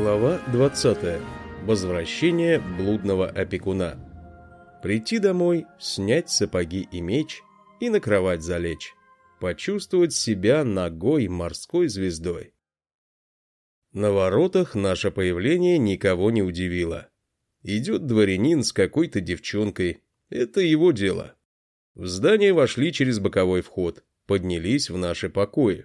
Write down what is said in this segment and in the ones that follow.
Глава 20. Возвращение блудного опекуна. Прийти домой, снять сапоги и меч и на кровать залечь. Почувствовать себя ногой морской звездой. На воротах наше появление никого не удивило. Идет дворянин с какой-то девчонкой. Это его дело. В здание вошли через боковой вход, поднялись в наши покои.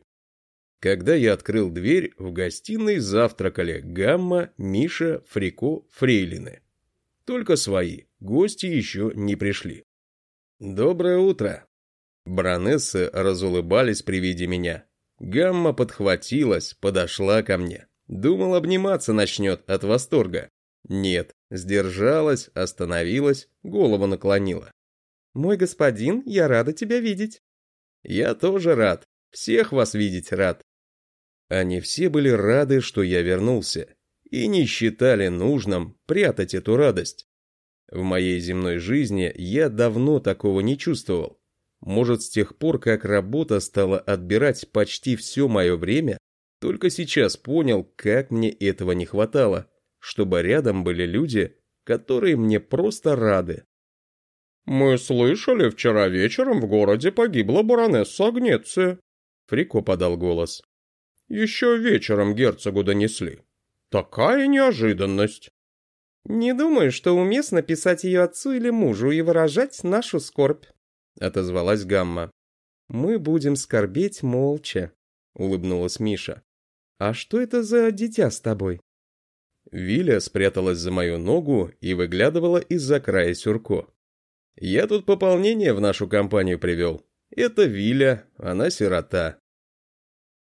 Когда я открыл дверь, в гостиной завтракали Гамма, Миша, Фрико, Фрейлины. Только свои, гости еще не пришли. «Доброе утро!» Баронессы разулыбались при виде меня. Гамма подхватилась, подошла ко мне. Думал, обниматься начнет от восторга. Нет, сдержалась, остановилась, голову наклонила. «Мой господин, я рада тебя видеть». «Я тоже рад. Всех вас видеть рад. Они все были рады, что я вернулся, и не считали нужным прятать эту радость. В моей земной жизни я давно такого не чувствовал. Может, с тех пор, как работа стала отбирать почти все мое время, только сейчас понял, как мне этого не хватало, чтобы рядом были люди, которые мне просто рады. «Мы слышали, вчера вечером в городе погибла баронесса Агнеция», — Фрико подал голос. Еще вечером герцогу донесли. Такая неожиданность. Не думаю, что уместно писать ее отцу или мужу и выражать нашу скорбь, отозвалась Гамма. Мы будем скорбеть молча, улыбнулась Миша. А что это за дитя с тобой? Виля спряталась за мою ногу и выглядывала из-за края сюрко. Я тут пополнение в нашу компанию привел. Это Виля, она сирота.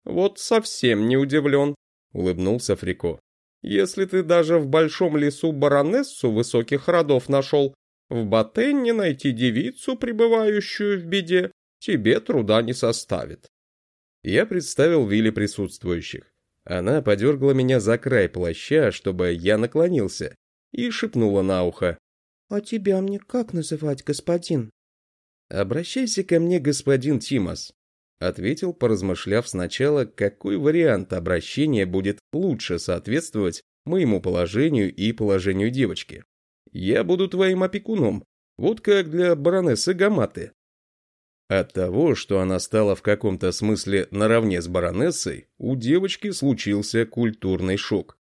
«Вот совсем не удивлен», — улыбнулся Фрико. «Если ты даже в большом лесу баронессу высоких родов нашел, в Батенне найти девицу, пребывающую в беде, тебе труда не составит». Я представил Вилли присутствующих. Она подергала меня за край плаща, чтобы я наклонился, и шепнула на ухо. «А тебя мне как называть, господин?» «Обращайся ко мне, господин Тимос. Ответил, поразмышляв сначала, какой вариант обращения будет лучше соответствовать моему положению и положению девочки. Я буду твоим опекуном, вот как для баронессы Гаматы. От того, что она стала в каком-то смысле наравне с баронессой, у девочки случился культурный шок.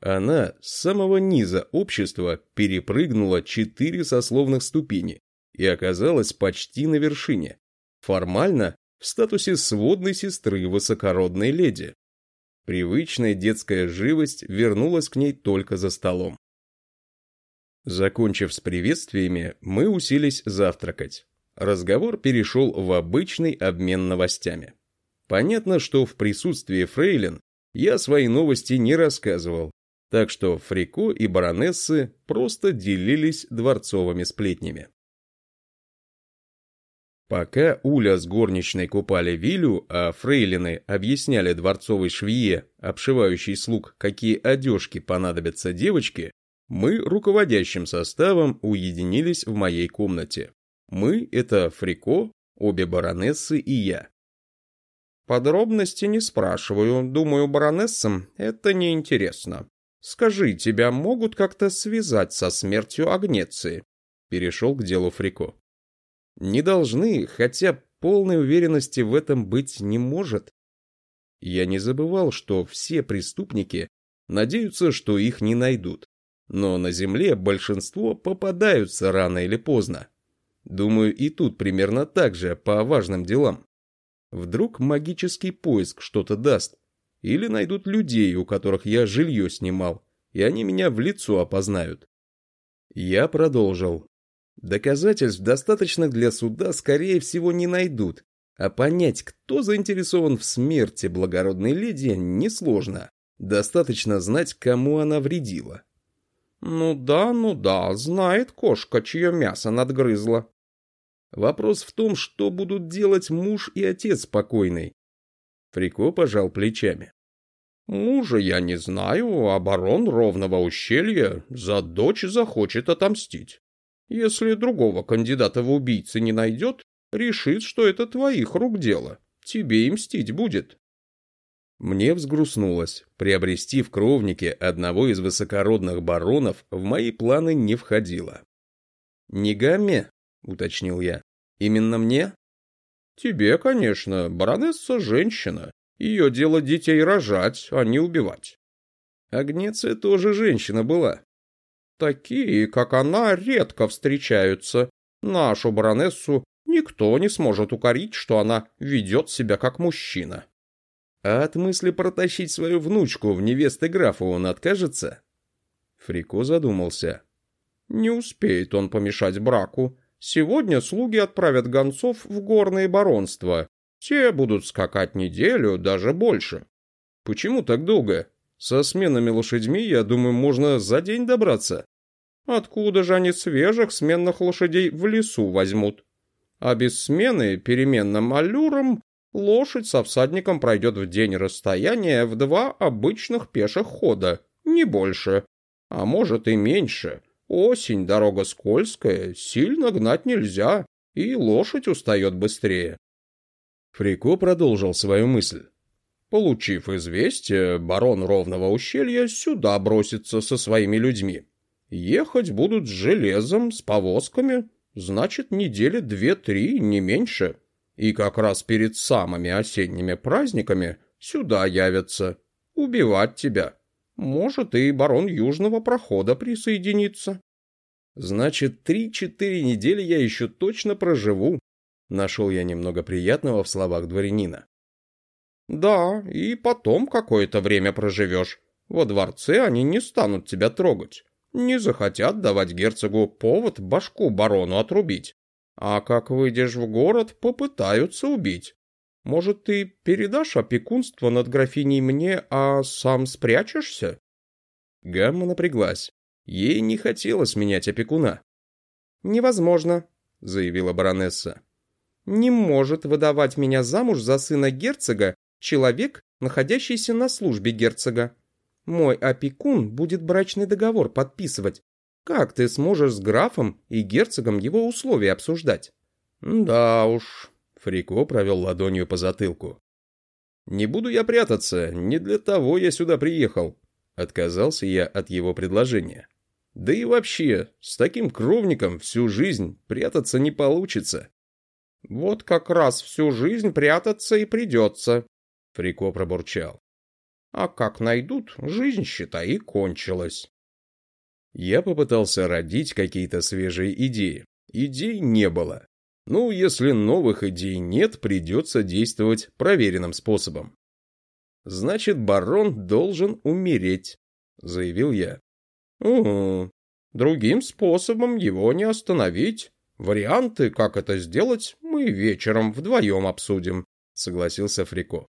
Она с самого низа общества перепрыгнула четыре сословных ступени и оказалась почти на вершине. Формально в статусе сводной сестры высокородной леди. Привычная детская живость вернулась к ней только за столом. Закончив с приветствиями, мы уселись завтракать. Разговор перешел в обычный обмен новостями. Понятно, что в присутствии фрейлин я свои новости не рассказывал, так что Фрико и баронессы просто делились дворцовыми сплетнями. Пока Уля с горничной купали Вилю, а фрейлины объясняли дворцовой швее, обшивающей слуг, какие одежки понадобятся девочке, мы руководящим составом уединились в моей комнате. Мы — это Фрико, обе баронессы и я. Подробности не спрашиваю, думаю, баронессам это неинтересно. Скажи, тебя могут как-то связать со смертью Агнеции? Перешел к делу Фрико. Не должны, хотя полной уверенности в этом быть не может. Я не забывал, что все преступники надеются, что их не найдут. Но на Земле большинство попадаются рано или поздно. Думаю, и тут примерно так же по важным делам. Вдруг магический поиск что-то даст. Или найдут людей, у которых я жилье снимал, и они меня в лицо опознают. Я продолжил. Доказательств достаточно для суда, скорее всего, не найдут, а понять, кто заинтересован в смерти благородной леди, несложно. Достаточно знать, кому она вредила. «Ну да, ну да, знает кошка, чье мясо надгрызла». Вопрос в том, что будут делать муж и отец покойной. Фрико пожал плечами. «Мужа я не знаю, а барон ровного ущелья за дочь захочет отомстить. Если другого кандидата в убийцы не найдет, решит, что это твоих рук дело. Тебе и мстить будет. Мне взгрустнулось. Приобрести в кровнике одного из высокородных баронов в мои планы не входило. «Не Гамме?» — уточнил я. «Именно мне?» «Тебе, конечно. Баронесса — женщина. Ее дело детей рожать, а не убивать». Агнеция тоже женщина была. Такие, как она, редко встречаются. Нашу баронессу никто не сможет укорить, что она ведет себя как мужчина. А от мысли протащить свою внучку в невесты графа он откажется? Фрико задумался. Не успеет он помешать браку. Сегодня слуги отправят гонцов в горные баронства. Те будут скакать неделю, даже больше. Почему так долго? Со сменными лошадьми, я думаю, можно за день добраться. Откуда же они свежих сменных лошадей в лесу возьмут? А без смены переменным аллюром лошадь со всадником пройдет в день расстояние в два обычных пеших хода, не больше. А может и меньше. Осень, дорога скользкая, сильно гнать нельзя, и лошадь устает быстрее. Фрико продолжил свою мысль. Получив известие, барон Ровного ущелья сюда бросится со своими людьми. Ехать будут с железом, с повозками, значит, недели две-три, не меньше и как раз перед самыми осенними праздниками сюда явятся. Убивать тебя. Может, и барон Южного прохода присоединится. Значит, три-четыре недели я еще точно проживу. Нашел я немного приятного в словах дворянина. Да, и потом какое-то время проживешь. Во дворце они не станут тебя трогать. Не захотят давать герцогу повод башку барону отрубить. А как выйдешь в город, попытаются убить. Может, ты передашь опекунство над графиней мне, а сам спрячешься?» Гамма напряглась. Ей не хотелось менять опекуна. «Невозможно», — заявила баронесса. «Не может выдавать меня замуж за сына герцога человек, находящийся на службе герцога. Мой опекун будет брачный договор подписывать, как ты сможешь с графом и герцогом его условия обсуждать? Да уж, Фрико провел ладонью по затылку. Не буду я прятаться, не для того я сюда приехал. Отказался я от его предложения. Да и вообще, с таким кровником всю жизнь прятаться не получится. Вот как раз всю жизнь прятаться и придется, Фрико пробурчал. А как найдут, жизнь, считай, и кончилась. Я попытался родить какие-то свежие идеи. Идей не было. Ну, если новых идей нет, придется действовать проверенным способом. «Значит, барон должен умереть», — заявил я. «Угу. Другим способом его не остановить. Варианты, как это сделать, мы вечером вдвоем обсудим», — согласился Фрико.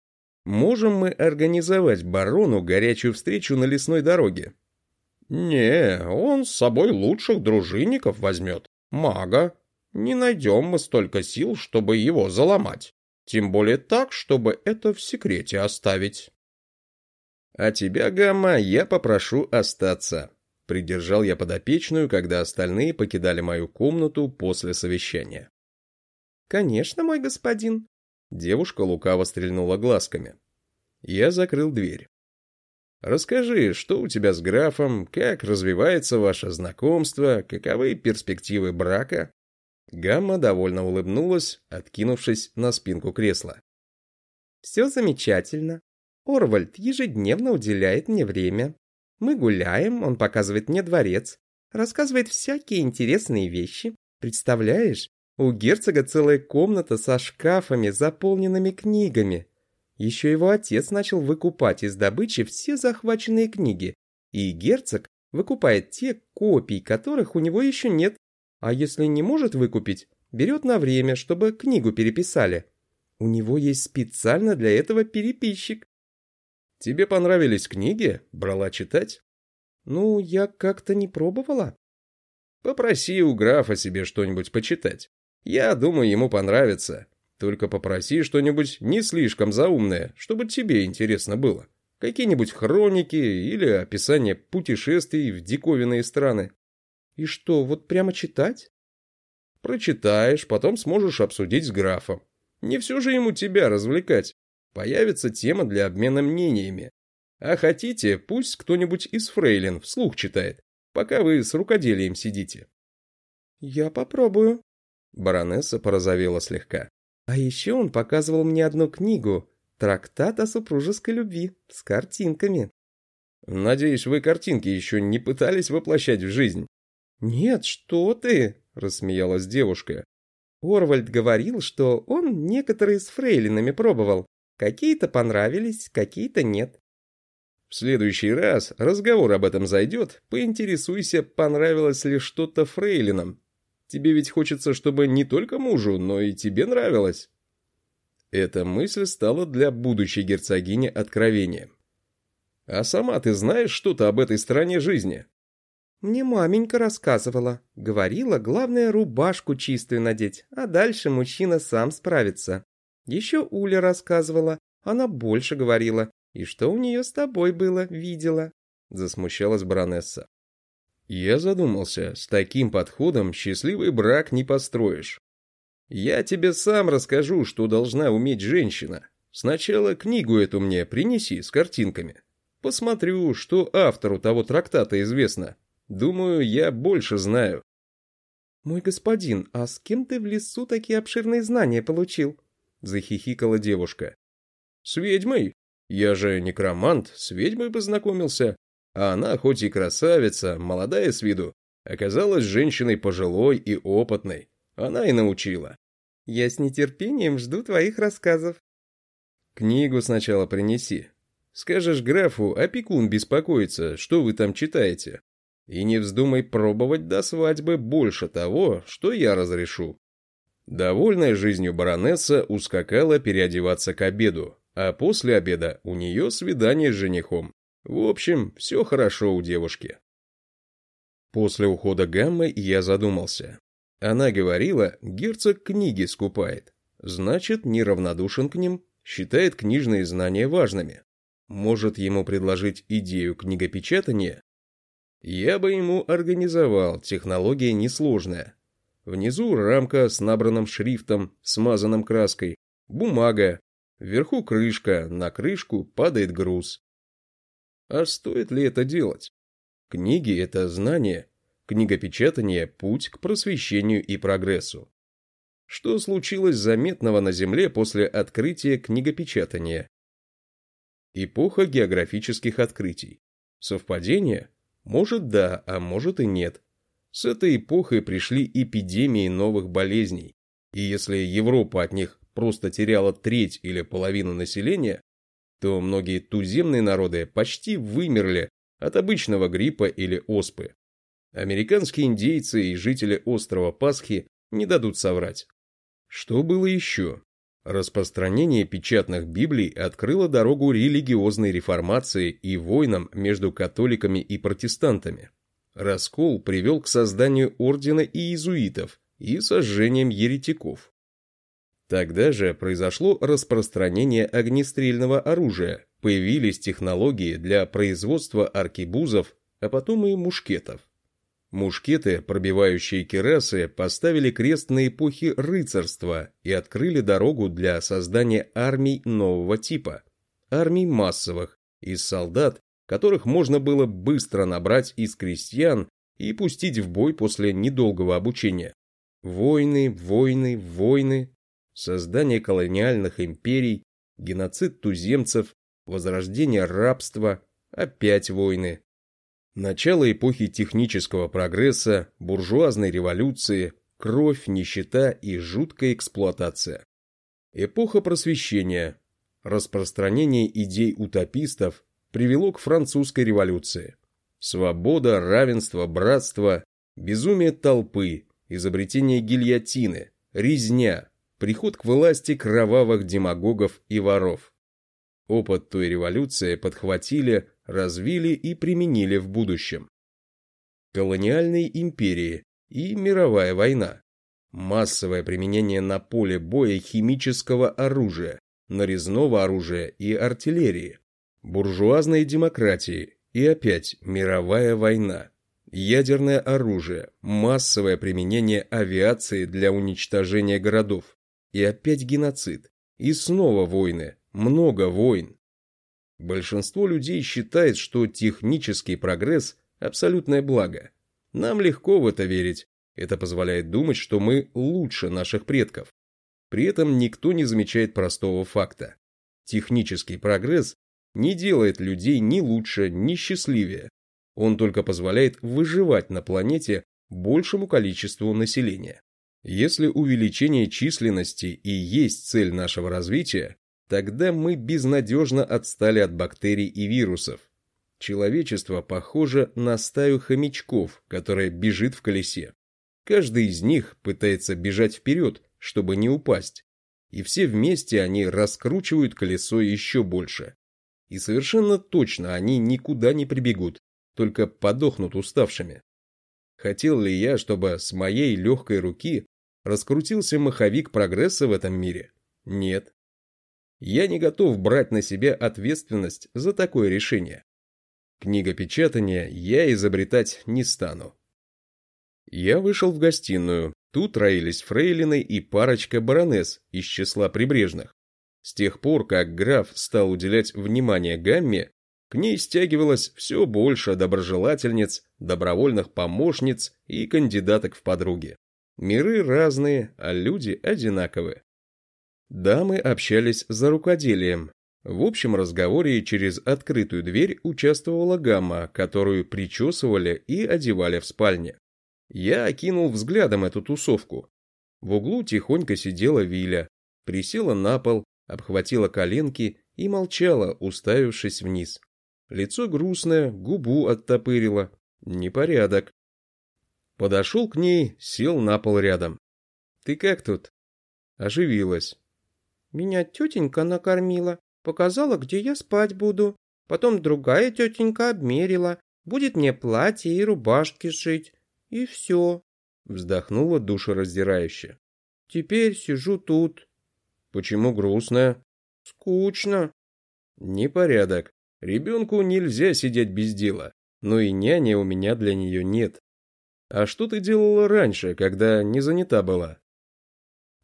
«Можем мы организовать барону горячую встречу на лесной дороге?» «Не, он с собой лучших дружинников возьмет. Мага. Не найдем мы столько сил, чтобы его заломать. Тем более так, чтобы это в секрете оставить». «А тебя, Гамма, я попрошу остаться», — придержал я подопечную, когда остальные покидали мою комнату после совещания. «Конечно, мой господин». Девушка лукаво стрельнула глазками. Я закрыл дверь. Расскажи, что у тебя с графом, как развивается ваше знакомство, каковы перспективы брака?» Гамма довольно улыбнулась, откинувшись на спинку кресла. «Все замечательно. Орвальд ежедневно уделяет мне время. Мы гуляем, он показывает мне дворец, рассказывает всякие интересные вещи. Представляешь, у герцога целая комната со шкафами, заполненными книгами. Еще его отец начал выкупать из добычи все захваченные книги, и герцог выкупает те, копий которых у него еще нет, а если не может выкупить, берет на время, чтобы книгу переписали. У него есть специально для этого переписчик. Тебе понравились книги? Брала читать? Ну, я как-то не пробовала. Попроси у графа себе что-нибудь почитать. Я думаю, ему понравится. Только попроси что-нибудь не слишком заумное, чтобы тебе интересно было. Какие-нибудь хроники или описание путешествий в диковинные страны. И что, вот прямо читать? Прочитаешь, потом сможешь обсудить с графом. Не все же ему тебя развлекать. Появится тема для обмена мнениями. А хотите, пусть кто-нибудь из фрейлин вслух читает, пока вы с рукоделием сидите. Я попробую. Баронесса порозовела слегка. А еще он показывал мне одну книгу, трактат о супружеской любви, с картинками. Надеюсь, вы картинки еще не пытались воплощать в жизнь? Нет, что ты, рассмеялась девушка. Орвальд говорил, что он некоторые с фрейлинами пробовал. Какие-то понравились, какие-то нет. В следующий раз разговор об этом зайдет, поинтересуйся, понравилось ли что-то фрейлинам. Тебе ведь хочется, чтобы не только мужу, но и тебе нравилось. Эта мысль стала для будущей герцогини откровением. А сама ты знаешь что-то об этой стороне жизни? Мне маменька рассказывала. Говорила, главное рубашку чистую надеть, а дальше мужчина сам справится. Еще Уля рассказывала, она больше говорила. И что у нее с тобой было, видела. Засмущалась баронесса. Я задумался, с таким подходом счастливый брак не построишь. Я тебе сам расскажу, что должна уметь женщина. Сначала книгу эту мне принеси с картинками. Посмотрю, что автору того трактата известно. Думаю, я больше знаю. Мой господин, а с кем ты в лесу такие обширные знания получил? Захихикала девушка. С ведьмой. Я же некромант, с ведьмой познакомился. А она, хоть и красавица, молодая с виду, оказалась женщиной пожилой и опытной. Она и научила. Я с нетерпением жду твоих рассказов. Книгу сначала принеси, Скажешь графу, опекун беспокоится, что вы там читаете. И не вздумай пробовать до свадьбы больше того, что я разрешу. Довольная жизнью баронесса ускакала переодеваться к обеду, а после обеда у нее свидание с женихом. В общем, все хорошо у девушки. После ухода Гаммы я задумался. Она говорила, герцог книги скупает. Значит, неравнодушен к ним, считает книжные знания важными. Может ему предложить идею книгопечатания? Я бы ему организовал, технология несложная. Внизу рамка с набранным шрифтом, смазанным краской, бумага, вверху крышка, на крышку падает груз. А стоит ли это делать? Книги — это знание, книгопечатание — путь к просвещению и прогрессу. Что случилось заметного на Земле после открытия книгопечатания? Эпоха географических открытий. Совпадение? Может да, а может и нет. С этой эпохой пришли эпидемии новых болезней. И если Европа от них просто теряла треть или половину населения, то многие туземные народы почти вымерли от обычного гриппа или оспы. Американские индейцы и жители острова Пасхи не дадут соврать. Что было еще? Распространение печатных Библий открыло дорогу религиозной реформации и войнам между католиками и протестантами. Раскол привел к созданию ордена иезуитов и сожжением еретиков. Тогда же произошло распространение огнестрельного оружия, появились технологии для производства аркебузов, а потом и мушкетов. Мушкеты, пробивающие керасы, поставили крест на эпохе рыцарства и открыли дорогу для создания армий нового типа. Армий массовых, из солдат, которых можно было быстро набрать из крестьян и пустить в бой после недолгого обучения. Войны, войны, войны, создание колониальных империй, геноцид туземцев, возрождение рабства, опять войны. Начало эпохи технического прогресса, буржуазной революции, кровь, нищета и жуткая эксплуатация. Эпоха просвещения, распространение идей утопистов привело к французской революции. Свобода, равенство, братство, безумие толпы, изобретение гильотины, резня, приход к власти кровавых демагогов и воров. Опыт той революции подхватили развили и применили в будущем. Колониальные империи и мировая война. Массовое применение на поле боя химического оружия, нарезного оружия и артиллерии. Буржуазные демократии и опять мировая война. Ядерное оружие, массовое применение авиации для уничтожения городов. И опять геноцид. И снова войны, много войн. Большинство людей считает, что технический прогресс – абсолютное благо. Нам легко в это верить. Это позволяет думать, что мы лучше наших предков. При этом никто не замечает простого факта. Технический прогресс не делает людей ни лучше, ни счастливее. Он только позволяет выживать на планете большему количеству населения. Если увеличение численности и есть цель нашего развития, тогда мы безнадежно отстали от бактерий и вирусов. Человечество похоже на стаю хомячков, которая бежит в колесе. Каждый из них пытается бежать вперед, чтобы не упасть. И все вместе они раскручивают колесо еще больше. И совершенно точно они никуда не прибегут, только подохнут уставшими. Хотел ли я, чтобы с моей легкой руки раскрутился маховик прогресса в этом мире? Нет. Я не готов брать на себя ответственность за такое решение. Книгопечатание я изобретать не стану. Я вышел в гостиную. Тут роились фрейлины и парочка баронесс из числа прибрежных. С тех пор, как граф стал уделять внимание Гамме, к ней стягивалось все больше доброжелательниц, добровольных помощниц и кандидаток в подруги. Миры разные, а люди одинаковые. Дамы общались за рукоделием. В общем разговоре через открытую дверь участвовала гамма, которую причесывали и одевали в спальне. Я окинул взглядом эту тусовку. В углу тихонько сидела Виля, присела на пол, обхватила коленки и молчала, уставившись вниз. Лицо грустное, губу оттопырило. Непорядок. Подошел к ней, сел на пол рядом. «Ты как тут?» Оживилась. «Меня тетенька накормила, показала, где я спать буду. Потом другая тетенька обмерила, будет мне платье и рубашки шить. И все». Вздохнула душераздирающе. «Теперь сижу тут». «Почему грустно?» «Скучно». «Непорядок. Ребенку нельзя сидеть без дела, но и няни у меня для нее нет. А что ты делала раньше, когда не занята была?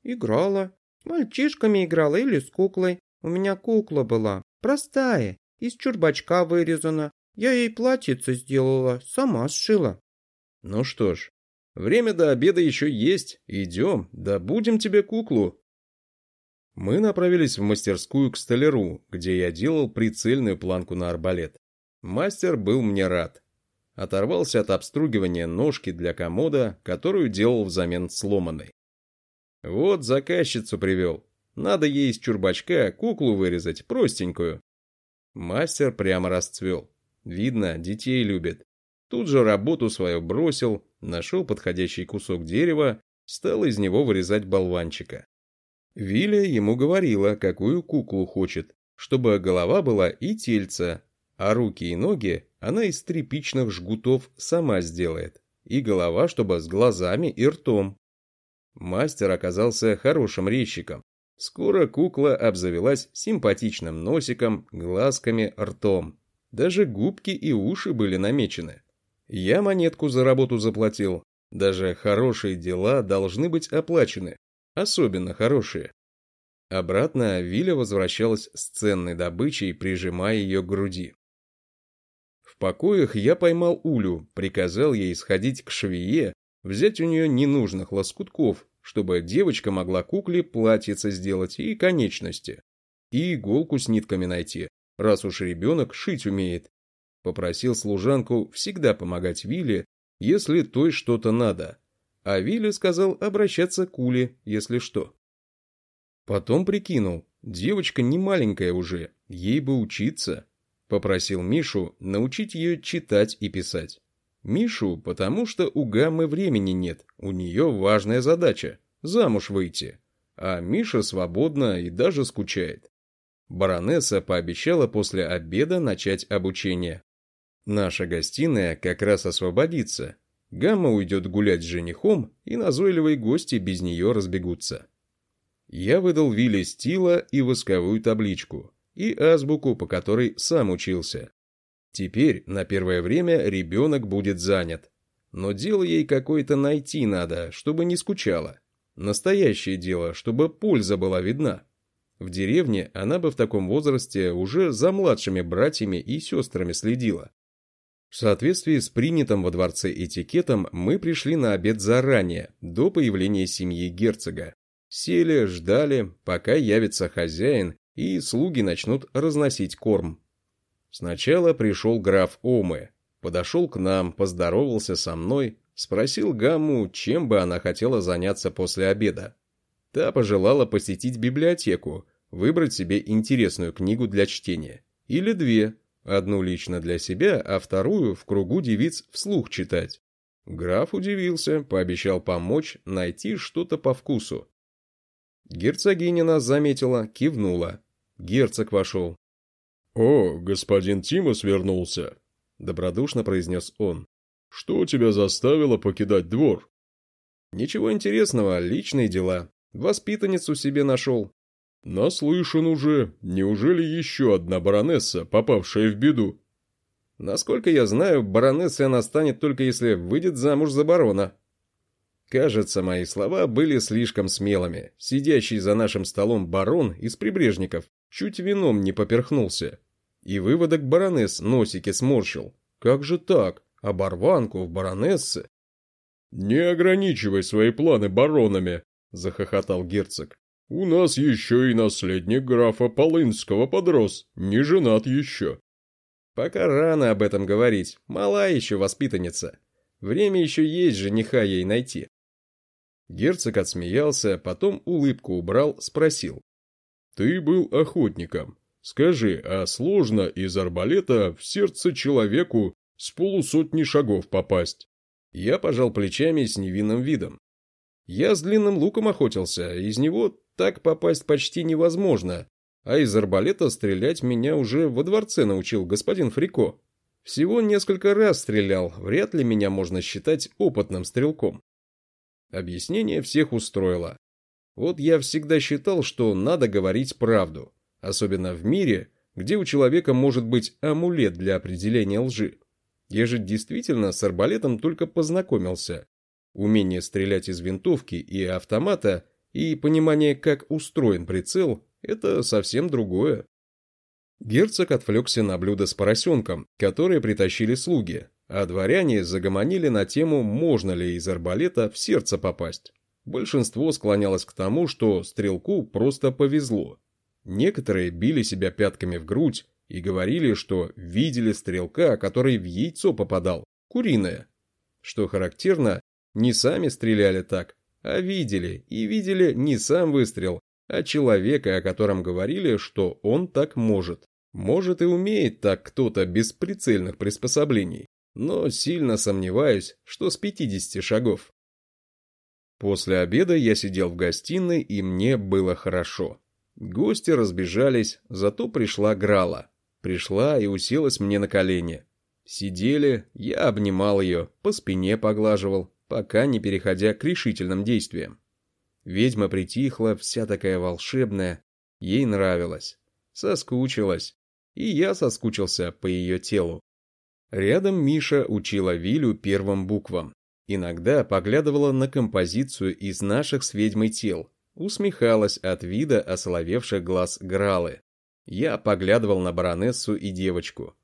Играла. С мальчишками играла или с куклой. У меня кукла была, простая, из чурбачка вырезана. Я ей платьице сделала, сама сшила. Ну что ж, время до обеда еще есть. Идем, да будем тебе куклу. Мы направились в мастерскую к столяру, где я делал прицельную планку на арбалет. Мастер был мне рад. Оторвался от обстругивания ножки для комода, которую делал взамен сломанной. Вот заказчицу привел. Надо ей из чурбачка куклу вырезать, простенькую. Мастер прямо расцвел. Видно, детей любит. Тут же работу свою бросил, нашел подходящий кусок дерева, стал из него вырезать болванчика. Виля ему говорила, какую куклу хочет, чтобы голова была и тельца, а руки и ноги она из тряпичных жгутов сама сделает, и голова, чтобы с глазами и ртом. Мастер оказался хорошим резчиком. Скоро кукла обзавелась симпатичным носиком, глазками, ртом. Даже губки и уши были намечены. Я монетку за работу заплатил. Даже хорошие дела должны быть оплачены, особенно хорошие. Обратно Виля возвращалась с ценной добычей, прижимая ее к груди. Покоях я поймал Улю, приказал ей сходить к швее, взять у нее ненужных лоскутков, чтобы девочка могла кукле платьице сделать и конечности. И иголку с нитками найти, раз уж ребенок шить умеет. Попросил служанку всегда помогать Виле, если той что-то надо, а Вилли сказал обращаться к Уле, если что. Потом прикинул, девочка не маленькая уже, ей бы учиться. Попросил Мишу научить ее читать и писать. Мишу, потому что у Гаммы времени нет, у нее важная задача – замуж выйти. А Миша свободна и даже скучает. Баронесса пообещала после обеда начать обучение. Наша гостиная как раз освободится, Гамма уйдет гулять с женихом, и назойливые гости без нее разбегутся. Я выдал Вилле стила и восковую табличку, и азбуку, по которой сам учился. Теперь, на первое время, ребенок будет занят. Но дело ей какое-то найти надо, чтобы не скучала. Настоящее дело, чтобы польза была видна. В деревне она бы в таком возрасте уже за младшими братьями и сестрами следила. В соответствии с принятым во дворце этикетом мы пришли на обед заранее, до появления семьи герцога. Сели, ждали, пока явится хозяин и слуги начнут разносить корм. Сначала пришел граф Омы, подошел к нам, поздоровался со мной, спросил Гамму, чем бы она хотела заняться после обеда. Та пожелала посетить библиотеку, выбрать себе интересную книгу для чтения. Или две, одну лично для себя, а вторую в кругу девиц вслух читать. Граф удивился, пообещал помочь найти что-то по вкусу. Герцогиня нас заметила, кивнула. Герцог вошел. «О, господин Тимос вернулся», — добродушно произнес он. «Что тебя заставило покидать двор?» «Ничего интересного, личные дела. Воспитанницу себе нашел». «Наслышан уже. Неужели еще одна баронесса, попавшая в беду?» «Насколько я знаю, баронессой она станет только если выйдет замуж за барона». Кажется, мои слова были слишком смелыми. Сидящий за нашим столом барон из прибрежников чуть вином не поперхнулся. И выводок баронесс носики сморщил. Как же так? Оборванку в баронессы? «Не ограничивай свои планы баронами», — захохотал герцог. «У нас еще и наследник графа Полынского подрос, не женат еще». «Пока рано об этом говорить, мала еще воспитанница. Время еще есть жениха ей найти». Герцог отсмеялся, потом улыбку убрал, спросил. «Ты был охотником. Скажи, а сложно из арбалета в сердце человеку с полусотни шагов попасть?» Я пожал плечами с невинным видом. Я с длинным луком охотился, из него так попасть почти невозможно, а из арбалета стрелять меня уже во дворце научил господин Фрико. Всего несколько раз стрелял, вряд ли меня можно считать опытным стрелком. Объяснение всех устроило. Вот я всегда считал, что надо говорить правду, особенно в мире, где у человека может быть амулет для определения лжи. Я же действительно с арбалетом только познакомился. Умение стрелять из винтовки и автомата и понимание, как устроен прицел, это совсем другое. Герцог отвлекся на блюдо с поросенком, которое притащили слуги, а дворяне загомонили на тему, можно ли из арбалета в сердце попасть. Большинство склонялось к тому, что стрелку просто повезло. Некоторые били себя пятками в грудь и говорили, что видели стрелка, который в яйцо попадал, куриное. Что характерно, не сами стреляли так, а видели, и видели не сам выстрел, а человека, о котором говорили, что он так может. Может и умеет так кто-то без прицельных приспособлений но сильно сомневаюсь, что с 50 шагов. После обеда я сидел в гостиной, и мне было хорошо. Гости разбежались, зато пришла Грала. Пришла и уселась мне на колени. Сидели, я обнимал ее, по спине поглаживал, пока не переходя к решительным действиям. Ведьма притихла, вся такая волшебная. Ей нравилось. Соскучилась. И я соскучился по ее телу. Рядом Миша учила Вилю первым буквам. Иногда поглядывала на композицию из наших с ведьмой тел, усмехалась от вида осоловевших глаз Гралы. Я поглядывал на баронессу и девочку.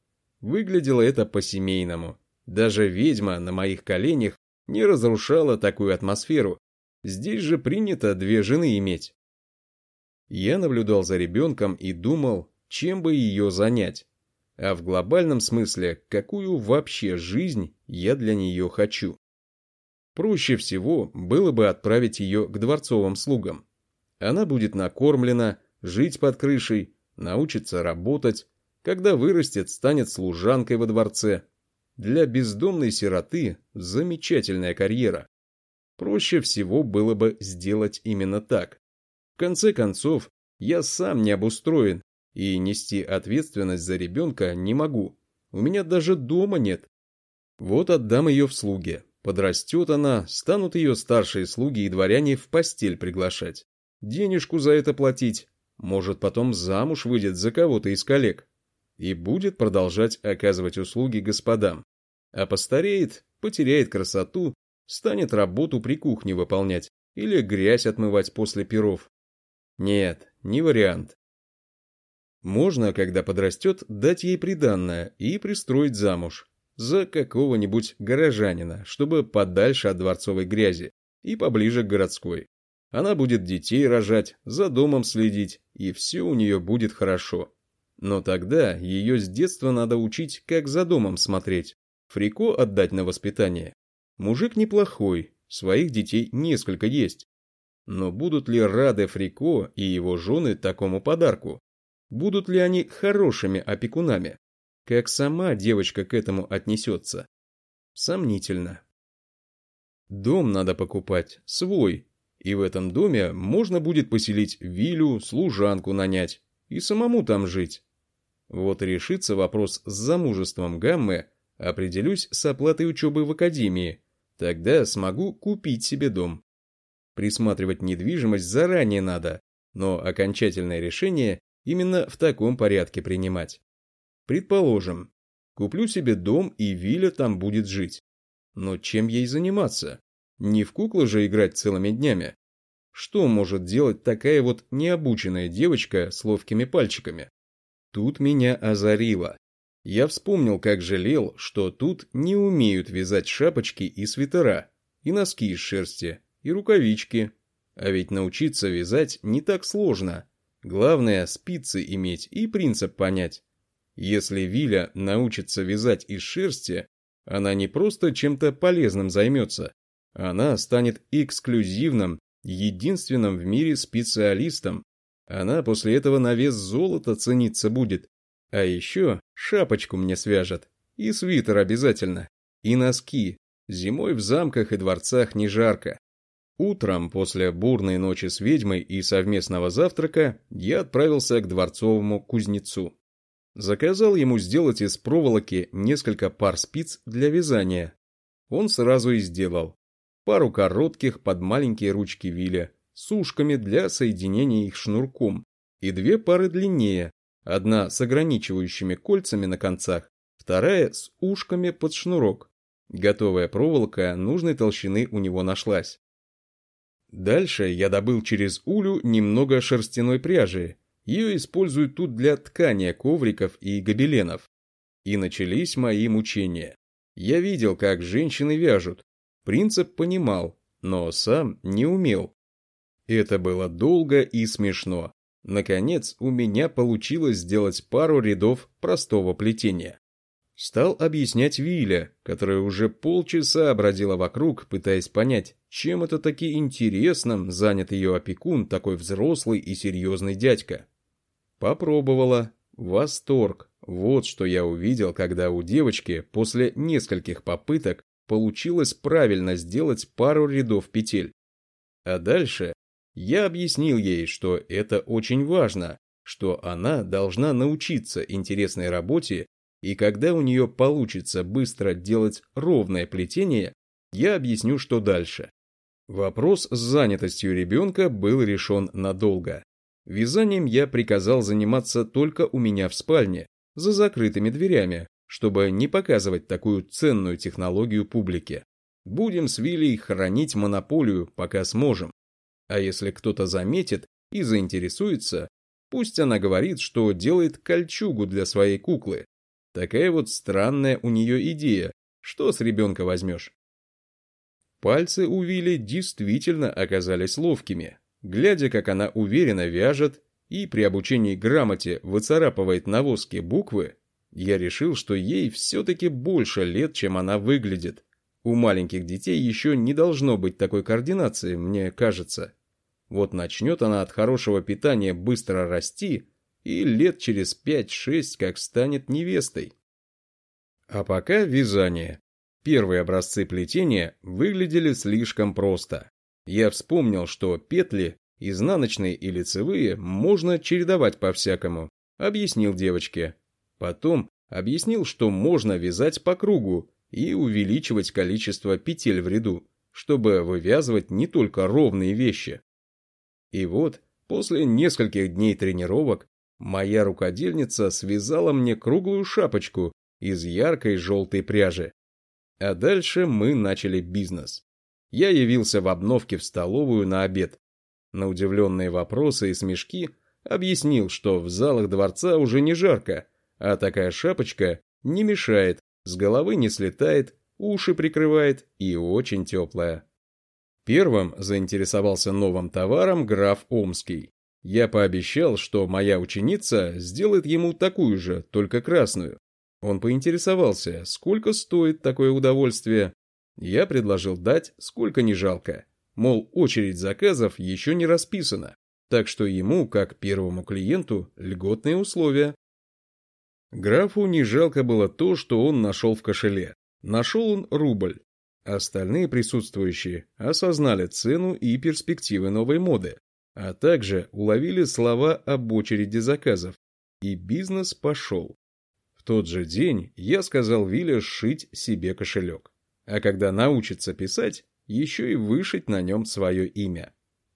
Выглядело это по-семейному. Даже ведьма на моих коленях не разрушала такую атмосферу. Здесь же принято две жены иметь. Я наблюдал за ребенком и думал, чем бы ее занять а в глобальном смысле, какую вообще жизнь я для нее хочу. Проще всего было бы отправить ее к дворцовым слугам. Она будет накормлена, жить под крышей, научится работать, когда вырастет, станет служанкой во дворце. Для бездомной сироты замечательная карьера. Проще всего было бы сделать именно так. В конце концов, я сам не обустроен и нести ответственность за ребенка не могу. У меня даже дома нет. Вот отдам ее в слуги. Подрастет она, станут ее старшие слуги и дворяне в постель приглашать. Денежку за это платить. Может, потом замуж выйдет за кого-то из коллег. И будет продолжать оказывать услуги господам. А постареет, потеряет красоту, станет работу при кухне выполнять или грязь отмывать после перов. Нет, не вариант. Можно, когда подрастет, дать ей приданное и пристроить замуж. За какого-нибудь горожанина, чтобы подальше от дворцовой грязи и поближе к городской. Она будет детей рожать, за домом следить, и все у нее будет хорошо. Но тогда ее с детства надо учить, как за домом смотреть. Фрико отдать на воспитание. Мужик неплохой, своих детей несколько есть. Но будут ли рады Фрико и его жены такому подарку? Будут ли они хорошими опекунами? Как сама девочка к этому отнесется? Сомнительно. Дом надо покупать, свой, и в этом доме можно будет поселить виллю, служанку нанять и самому там жить. Вот решится вопрос с замужеством Гаммы, определюсь с оплатой учебы в академии, тогда смогу купить себе дом. Присматривать недвижимость заранее надо, но окончательное решение именно в таком порядке принимать. Предположим, куплю себе дом и Виля там будет жить. Но чем ей заниматься? Не в куклы же играть целыми днями. Что может делать такая вот необученная девочка с ловкими пальчиками? Тут меня озарило. Я вспомнил, как жалел, что тут не умеют вязать шапочки и свитера, и носки из шерсти, и рукавички. А ведь научиться вязать не так сложно. Главное спицы иметь и принцип понять. Если Виля научится вязать из шерсти, она не просто чем-то полезным займется, она станет эксклюзивным, единственным в мире специалистом. Она после этого на вес золота цениться будет. А еще шапочку мне свяжет. И свитер обязательно. И носки. Зимой в замках и дворцах не жарко. Утром, после бурной ночи с ведьмой и совместного завтрака, я отправился к дворцовому кузнецу. Заказал ему сделать из проволоки несколько пар спиц для вязания. Он сразу и сделал пару коротких под маленькие ручки виля с ушками для соединения их шнурком и две пары длиннее, одна с ограничивающими кольцами на концах, вторая с ушками под шнурок. Готовая проволока нужной толщины у него нашлась. Дальше я добыл через улю немного шерстяной пряжи. Ее используют тут для ткания ковриков и гобеленов. И начались мои мучения. Я видел, как женщины вяжут, Принцип понимал, но сам не умел. Это было долго и смешно. Наконец, у меня получилось сделать пару рядов простого плетения. Стал объяснять Виля, которая уже полчаса бродила вокруг, пытаясь понять, чем это таки интересным занят ее опекун, такой взрослый и серьезный дядька. Попробовала. Восторг. Вот что я увидел, когда у девочки после нескольких попыток получилось правильно сделать пару рядов петель. А дальше я объяснил ей, что это очень важно, что она должна научиться интересной работе, и когда у нее получится быстро делать ровное плетение, я объясню, что дальше. Вопрос с занятостью ребенка был решен надолго. Вязанием я приказал заниматься только у меня в спальне, за закрытыми дверями, чтобы не показывать такую ценную технологию публике. Будем с Вилей хранить монополию, пока сможем. А если кто-то заметит и заинтересуется, пусть она говорит, что делает кольчугу для своей куклы. Такая вот странная у нее идея, что с ребенка возьмешь. Пальцы у Вилли действительно оказались ловкими. Глядя, как она уверенно вяжет и при обучении грамоте выцарапывает на воске буквы, я решил, что ей все-таки больше лет, чем она выглядит. У маленьких детей еще не должно быть такой координации, мне кажется. Вот начнет она от хорошего питания быстро расти, и лет через 5-6 как станет невестой. А пока вязание. Первые образцы плетения выглядели слишком просто. Я вспомнил, что петли, изнаночные и лицевые, можно чередовать по-всякому. Объяснил девочке. Потом объяснил, что можно вязать по кругу и увеличивать количество петель в ряду, чтобы вывязывать не только ровные вещи. И вот, после нескольких дней тренировок, моя рукодельница связала мне круглую шапочку из яркой желтой пряжи. А дальше мы начали бизнес. Я явился в обновке в столовую на обед. На удивленные вопросы и смешки Объяснил, что в залах дворца уже не жарко, а такая шапочка не мешает, с головы не слетает, уши прикрывает и очень теплая. Первым заинтересовался новым товаром граф Омский. Я пообещал, что моя ученица сделает ему такую же, только красную. Он поинтересовался, сколько стоит такое удовольствие. Я предложил дать, сколько не жалко. Мол, очередь заказов еще не расписана, так что ему, как первому клиенту, льготные условия. Графу не жалко было то, что он нашел в кошеле. Нашел он рубль. Остальные присутствующие осознали цену и перспективы новой моды, а также уловили слова об очереди заказов. И бизнес пошел. В тот же день я сказал Вилле сшить себе кошелек. А когда научится писать, еще и вышить на нем свое имя.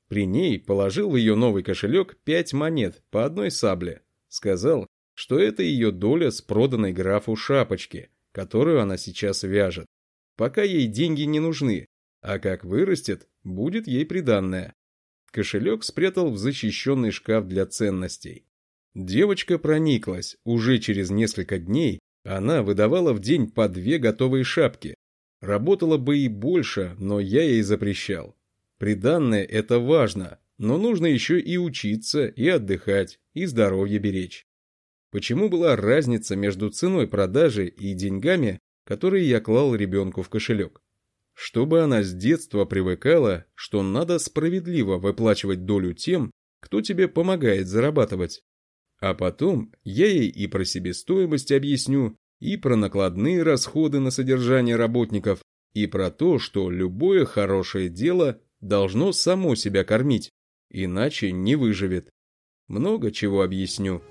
При ней положил в ее новый кошелек пять монет по одной сабле. Сказал, что это ее доля с проданной графу шапочки, которую она сейчас вяжет. Пока ей деньги не нужны, а как вырастет, будет ей приданное. Кошелек спрятал в защищенный шкаф для ценностей. Девочка прониклась, уже через несколько дней она выдавала в день по две готовые шапки. Работала бы и больше, но я ей запрещал. Приданное – это важно, но нужно еще и учиться, и отдыхать, и здоровье беречь. Почему была разница между ценой продажи и деньгами, которые я клал ребенку в кошелек? Чтобы она с детства привыкала, что надо справедливо выплачивать долю тем, кто тебе помогает зарабатывать. А потом я ей и про себестоимость объясню, и про накладные расходы на содержание работников, и про то, что любое хорошее дело должно само себя кормить, иначе не выживет. Много чего объясню.